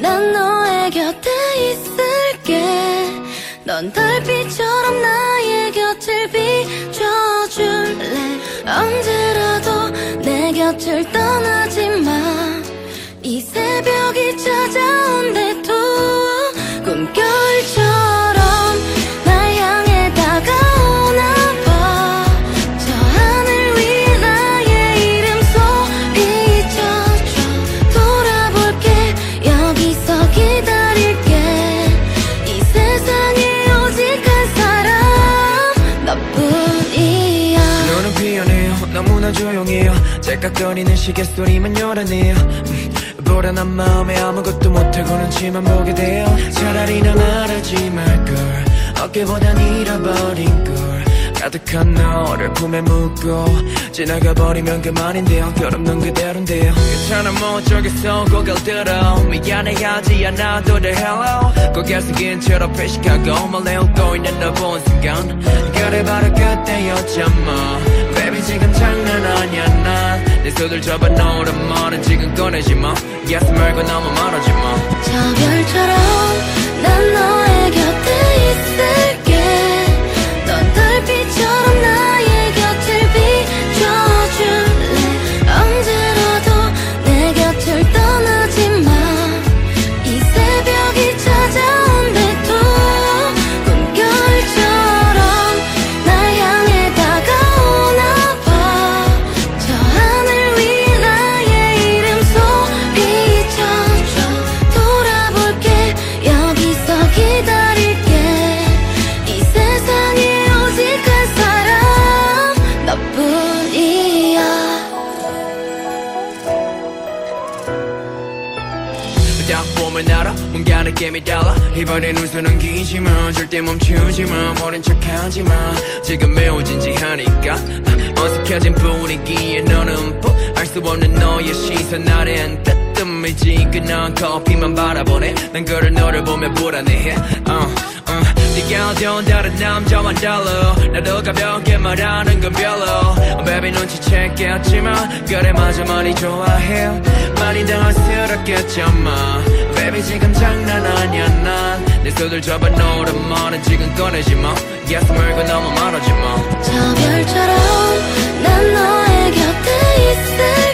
난 너의 곁에 있을게. 넌 달빛처럼 나의 곁을 비춰줄래? 언제라도 내 곁을 떠나 너무나 조용해요. 째깍거리는 시계 소리만 요란해요. 음, 불안한 마음에 아무것도 못하고는 치만 보게 돼요. 차라리 난 말하지 말걸. 어깨보단 잃어버린 걸. 가득한 너를 품에 묻고 지나가버리면 그만인데요. 결없는 그대로인데요. 괜찮아 뭐 어쩌겠어 고개를 들어. 미안해하지 않아도 돼. Hello. 고개 숙인 채로 표식하고 몰래 웃고 있는 너 본 순간. 그래 바로 그때였잖아 내 손을 잡아 놓으란 말은 지금 꺼내지 마. Yes 말고 너무 말하지 마. 저 별처럼 딱 보면 알아. 뭔가 느낌이 달라. 이번엔 웃음은 기지마 절대 멈추지마 모른 척하지마 지금 매우 진지하니까 어색해진 분위기에 너는 뽀알수 없는 너의 시선 아래엔 뜨뜻미지근한 커피만 바라보네. 난 그를 너를 보며 불안해해. uh, 느껴져 다른 남자와 달라 나도 가볍게 말하는 건 별로. Oh, baby 눈치챘겠지만 그래 맞아 많이 좋아해. 많이 당황스럽겠지만 Baby 지금 장난 아니야 난내 손을 잡아 놓으란 말은 지금 꺼내지 마. Yes 말고 너무 말하지 마저 별처럼 난 너의 곁에 있을